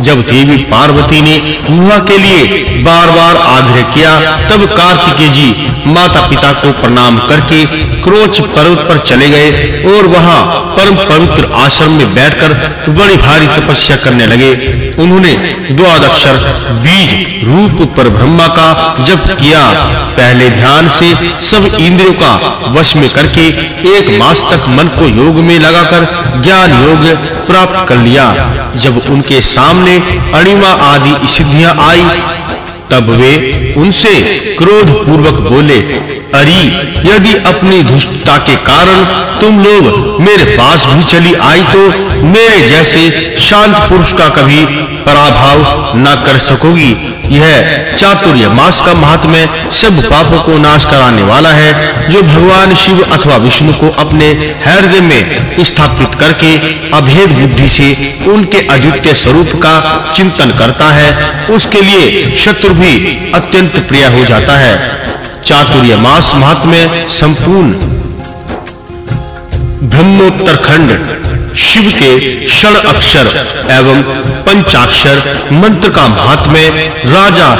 जब देवी पार्वती ने गुहा के लिए बार-बार आग्रह किया, तब कार्तिकेय जी माता-पिता को प्रणाम करके क्रोच पर्वत पर चले गए और वहाँ परम पवित्र आश्रम में बैठकर बड़ी भारी तपस्या करने लगे। उन्होंने द्वादक्षर बीज रूप पर ब्रह्मा का जप किया। पहले ध्यान से सब इंद्रियों का वश में करके एक मास तक मन को योग में लगाकर ज्ञान योग प्राप्त कर लिया। जब उनके सामने अणिमा आदि सिद्धियाँ आई तब वे उनसे क्रोध पूर्वक बोले, अरी, यदि अपनी दुष्टता के कारण तुम लोग मेरे पास भी चली आई तो मेरे जैसे शांत पुरुष का कभी पराभव न कर सकोगी। यह चातुर्य मास का महात्म्य सब पापों को नाश कराने वाला है, जो भगवान शिव अथवा विष्णु को अपने हृदय में स्थापित करके अभेद बुद्धि से उनके अद्वितीय स्वरूप का चिंतन करता है, उसके लिए शत्रु भी अत्यंत प्रिय हो जाता है। चातुर्य मास महात्म्य संपूर्ण। ब्रह्मोत्तर खंड, शिव के षण अक्षर एवं पंचाक्षर मंत्र का महात्म्य राजा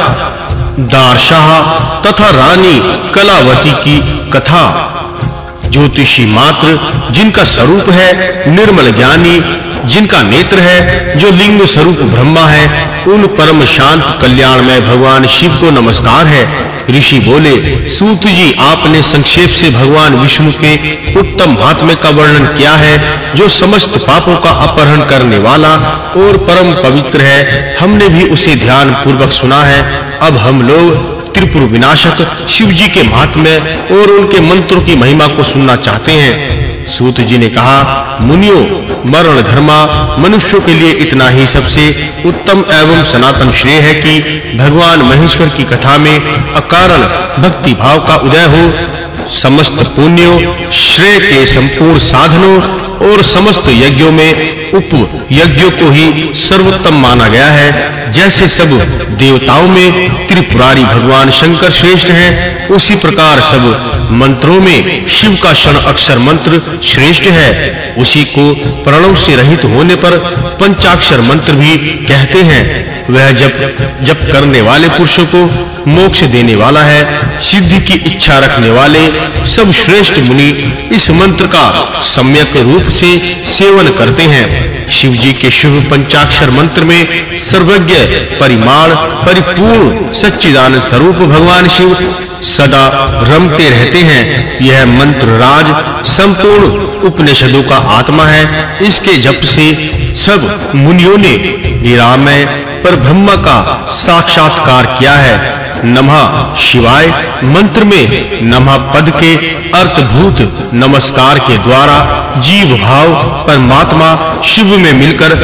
दारशाह तथा रानी कलावती की कथा। ज्योतिषी मात्र जिनका स्वरूप है निर्मल ज्ञानी जिनका नेत्र है, जो लिंग स्वरूप ब्रह्मा है, उन परम शांत कल्याण में भगवान शिव को नमस्कार है। ऋषि बोले, सूत जी, आपने संक्षेप से भगवान विष्णु के उत्तम महात्म्य का वर्णन किया है, जो समस्त पापों का अपहरण करने वाला और परम पवित्र है। हमने भी उसे ध्यान पूर्वक सुना है। अब हम लोग त्रिपुर विनाशक शिव जी के महात्म्य और उनके मंत्रों की महिमा को सुनना चाहते हैं। सूत जी ने कहा, मुनियों, मरण धर्मा, मनुष्यों के लिए इतना ही सबसे उत्तम एवं सनातन श्रेय है कि भगवान महेश्वर की कथा में अकारण भक्ति भाव का उदय हो। समस्त पुण्यों, श्रेय के संपूर्ण साधनों और समस्त यज्ञों में उप यज्ञों को ही सर्वोत्तम माना गया है। जैसे सब देवताओं में त्रिपुरारी भगवान शंकर श्रेष्ठ हैं, उसी प्रकार सब मंत्रों में शिव का क्षण अक्षर मंत्र श्रेष्ठ है। उसी को प्रणव से रहित होने पर पंचाक्षर मंत्र भी कहते हैं। वह जब जब करने वाले पुरुषों को मोक्ष देने वाला है। सिद्धि की इच्छा रखने वाले सब श्रेष्ठ मुनि इस मंत्र का सम्यक रूप से सेवन करते हैं। शिव जी के शुभ पंचाक्षर मंत्र में सर्वज्ञ, परिमाण, परिपूर्ण, सच्चिदानंद स्वरूप भगवान शिव सदा रमते रहते हैं, यह मंत्र राज संपूर्ण उपनिषदों का आत्मा है। इसके जप से सब मुनियों ने निरामय पर ब्रह्म का साक्षात्कार किया है। नमः शिवाय, मंत्र में नमः पद के अर्थभूत नमस्कार के द्वारा जीव भाव परमात्मा शिव में मिलकर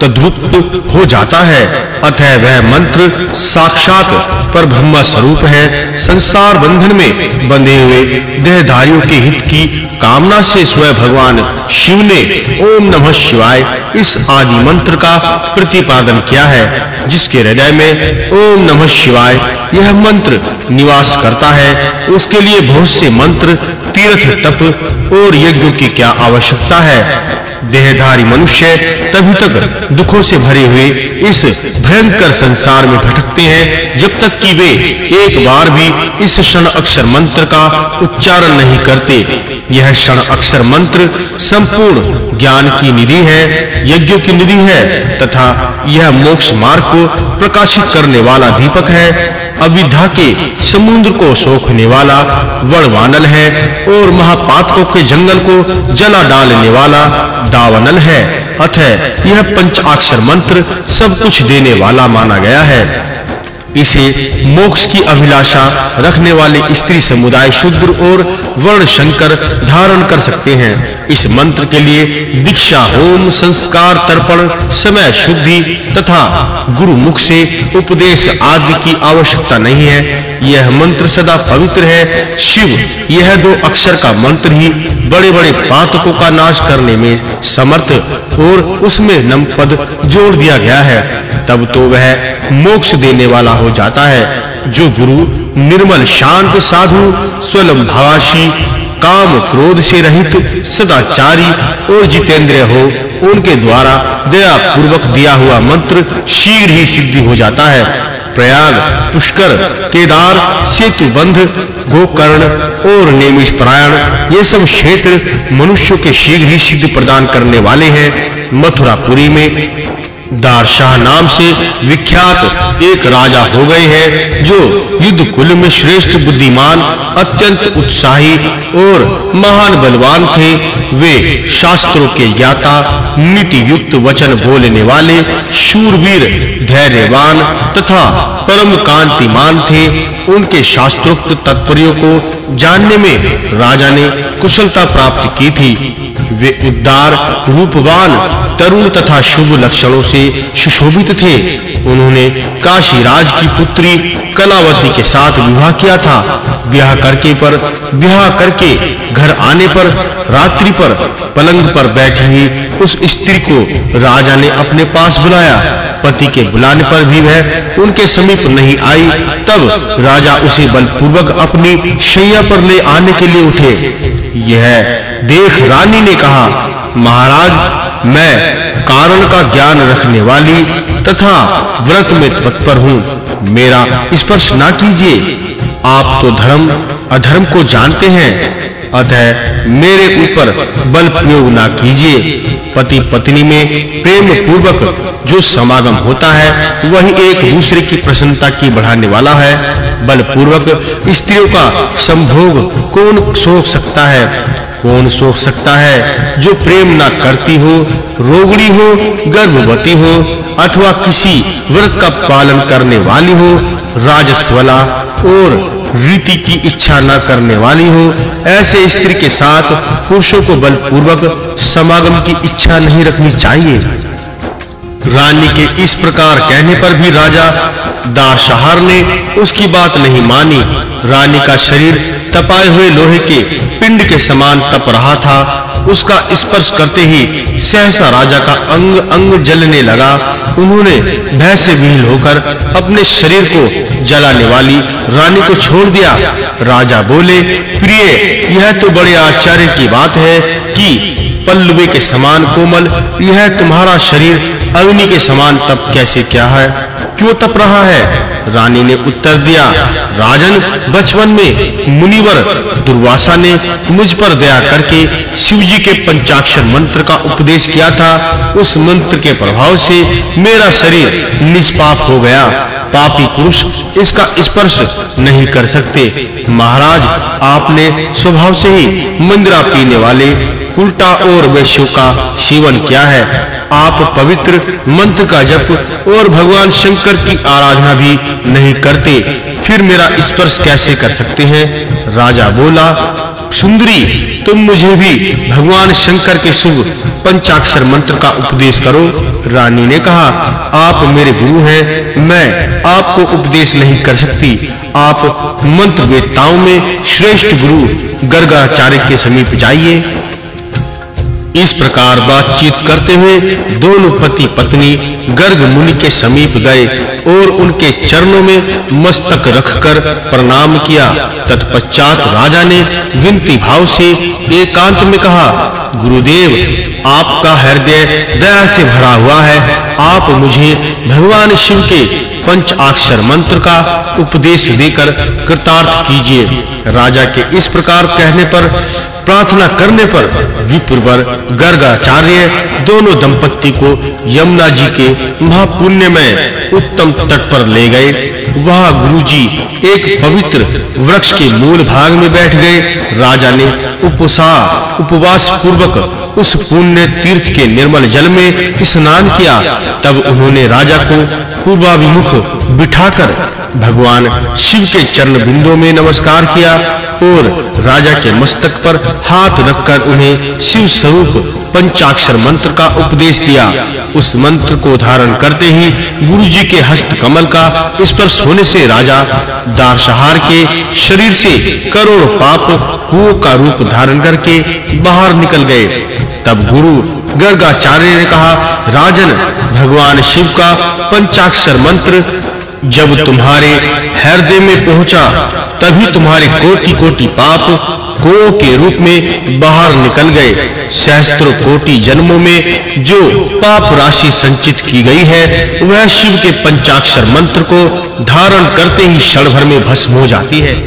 तद्रुप हो जाता है। अतः वह मंत्र साक्षात पर ब्रह्म स्वरूप है। संसार बंधन में बंधे हुए देहधारियों के हित की कामना से स्वयं भगवान शिव ने ओम नमः शिवाय इस आदि मंत्र का प्रतिपादन किया है, जिसके हृदय में ओम नमः शिवाय यह मंत्र निवास करता है। उसके लिए बहुत से मंत्र तीर्थ, तप और यज्ञों की क्या आवश्यकता है? देहधारी मनुष्य तभी तक दुखों से भरे हुए इस भयंकर संसार में भटकते हैं, जब तक कि वे एक बार भी इस क्षण अक्षर मंत्र का उच्चारण नहीं करते। यह क्षण अक्षर मंत्र संपूर्ण ज्ञान की निधि है, यज्ञों की निधि है, तथा यह मोक्ष मार्ग को प्रकाशित करने वाला दीपक है, अविद्या के समुद्र को सोखने वाला वड़वानल है, और महापातकों के जंगल को जला डालने वाला दावनल है। अतः यह पंचाक्षर मंत्र सब कुछ देने वाला माना गया है। इसे मोक्ष की अभिलाषा रखने वाले स्त्री समुदाय शूद्र और वर्ण शंकर धारण कर सकते हैं। इस मंत्र के लिए दीक्षा, होम संस्कार, तर्पण, समय शुद्धि तथा गुरु मुख से उपदेश आदि की आवश्यकता नहीं है। यह मंत्र सदा पवित्र है। शिव, यह दो अक्षर का मंत्र ही बड़े-बड़े पातकों का नाश करने में समर्थ और उसमें नम पद जोड़ दिया गया है। तब तो वह मोक्ष देने वाला हो जाता है। जो गुरु निर्मल शांत साधु स्वलम भावाशी, काम क्रोध से रहित, सदाचारी और जितेंद्रिय हो, उनके द्वारा दया पूर्वक दिया हुआ मंत्र शीघ्र ही सिद्धि हो जाता है। प्रयाग, पुष्कर, केदार, सेतुबंध, गोकर्ण और नेमिष प्रायण, ये सब क्षेत्र मनुष्यों के शीघ्र ही सिद्ध प्रदान करने वाले हैं। मथुरापुरी में दारशाह नाम से विख्यात एक राजा हो गए हैं, जो युद्ध कुल में श्रेष्ठ बुद्धिमान, अत्यंत उत्साही और महान बलवान थे। वे शास्त्रों के ज्ञाता नीति युक्त वचन बोलने वाले, शूरवीर, धैर्यवान तथा परम कांतिमान थे। उनके शास्त्रोक्त तात्पर्यों को जानने में राजा ने कुशलता प्राप्त की थी। वे उद्दार रूपवान, तरुण तथा शुभ लक्षणों से सुशोभित थे। उन्होंने काशी राज की पुत्री कलावती के साथ विवाह किया था। ब्याह करके पर, ब्याह करके घर आने पर, रात्रि पर, पलंग पर बैठी हुई उस स्त्री को राजा ने अपने पास बुलाया। पति के बुलाने पर भी वह उनके समीप नहीं आई। तब राजा उसे बलपूर्वक अपनी शैया पर ले आने के लिए उठे। यह देख रानी ने कहा, महाराज मैं कारण का ज्ञान रखने वाली तथा व्रत में तत्पर हूँ। मेरा स्पर्श ना कीजिए। आप तो धर्म, अधर्म को जानते हैं। अतः मेरे ऊपर बल प्रयोग ना कीजिए। पति पत्नी में प्रेम पूर्वक जो समागम होता है, वही एक दूसरे की प्रसन्नता की बढ़ाने वाला है। बल पूर्वक स्त्रियों का संभोग कौन सोच सकता है? कौन सोच सकता है जो प्रेम ना करती हो रोगड़ी हो, गर्भवती हो, अथवा किसी व्रत का पालन करने वाली हो राजस्वला और रीति की इच्छा न करने वाली हो। ऐसे स्त्री के साथ पुरुषों को बलपूर्वक समागम की इच्छा नहीं रखनी चाहिए। रानी के इस प्रकार कहने पर भी राजा दारशहार ने उसकी बात नहीं मानी। रानी का शरीर तपाए हुए लोहे के पिंड के समान तप रहा था। उसका स्पर्श करते ही सहसा राजा का अंग अंग जलने लगा। उन्होंने भय से विहीन होकर अपने शरीर को जलाने वाली रानी को छोड़ दिया। राजा बोले, प्रिय, यह तो बड़े आश्चर्य की बात है कि पल्लवे के समान कोमल, यह तुम्हारा शरीर अग्नि के समान तप कैसे क्या है? क्यों तप रहा है? रानी ने उत्तर दिया, राजन, बचपन में मुनिवर दुर्वासा ने मुझ पर दया करके शिव जी के पंचाक्षर मंत्र का उपदेश किया था। उस मंत्र के प्रभाव से मेरा शरीर निष्पाप हो गया। पापी पुरुष इसका स्पर्श नहीं कर सकते। महाराज, आपने स्वभाव से ही मंदिरा पीने वाले उल्टा और वैश्यों का सेवन किया है। आप पवित्र मंत्र का जप और भगवान शंकर की आराधना भी नहीं करते। फिर मेरा स्पर्श कैसे कर सकते हैं? राजा बोला, सुंदरी, तुम मुझे भी भगवान शंकर के शुभ पंचाक्षर मंत्र का उपदेश करो। रानी ने कहा, आप मेरे गुरु हैं, मैं आपको उपदेश नहीं कर सकती। आप मंत्र वेताओं में श्रेष्ठ गुरु गर्गाचार्य के समीप जाइए इस प्रकार बातचीत करते हुए दोनों पति पत्नी गर्ग मुनि के समीप गए और उनके चरणों में मस्तक रखकर प्रणाम किया। तत्पश्चात राजा ने विनती भाव से एकांत में कहा, गुरुदेव, आपका हृदय दया से भरा हुआ है। आप मुझे भगवान शिव के पंच अक्षर मंत्र का उपदेश देकर कृतार्थ कीजिए। राजा के इस प्रकार कहने पर, प्रार्थना करने पर विप्रवर गर्गाचार्य दोनों दंपत्ति को यमुना जी के महापुण्यमय उत्तम तट पर ले गए। वहाँ गुरुजी एक पवित्र वृक्ष के मूल भाग में बैठ गए। राजा ने उपसा उपवास पूर्वक उस पुण्य तीर्थ के निर्मल जल में स्नान किया। तब उन्होंने राजा को पूर्वाभिमुख बिठाकर भगवान शिव के चरण बिंदु में नमस्कार किया और राजा के मस्तक पर हाथ रखकर उन्हें शिव स्वरूप पंचाक्षर मंत्र का उपदेश दिया। उस मंत्र को धारण करते ही गुरु जी के हस्त कमल का स्पर्श होने से राजा दारशहार के शरीर से करोड़ पाप कुओं का रूप धारण करके बाहर निकल गए। तब गुरु गर्गाचार्य ने कहा, राजन, भगवान शिव का पंचाक्षर मंत्र जब तुम्हारे हृदय में पहुँचा, तभी तुम्हारे कोटि-कोटि पाप कुओं के रूप में बाहर निकल गए। सहस्त्रों कोटि जन्मों में जो पाप राशि संचित की गई है, वह शिव के पंचाक्षर मंत्र को धारण करते ही क्षण भर में भस्म हो जाती है।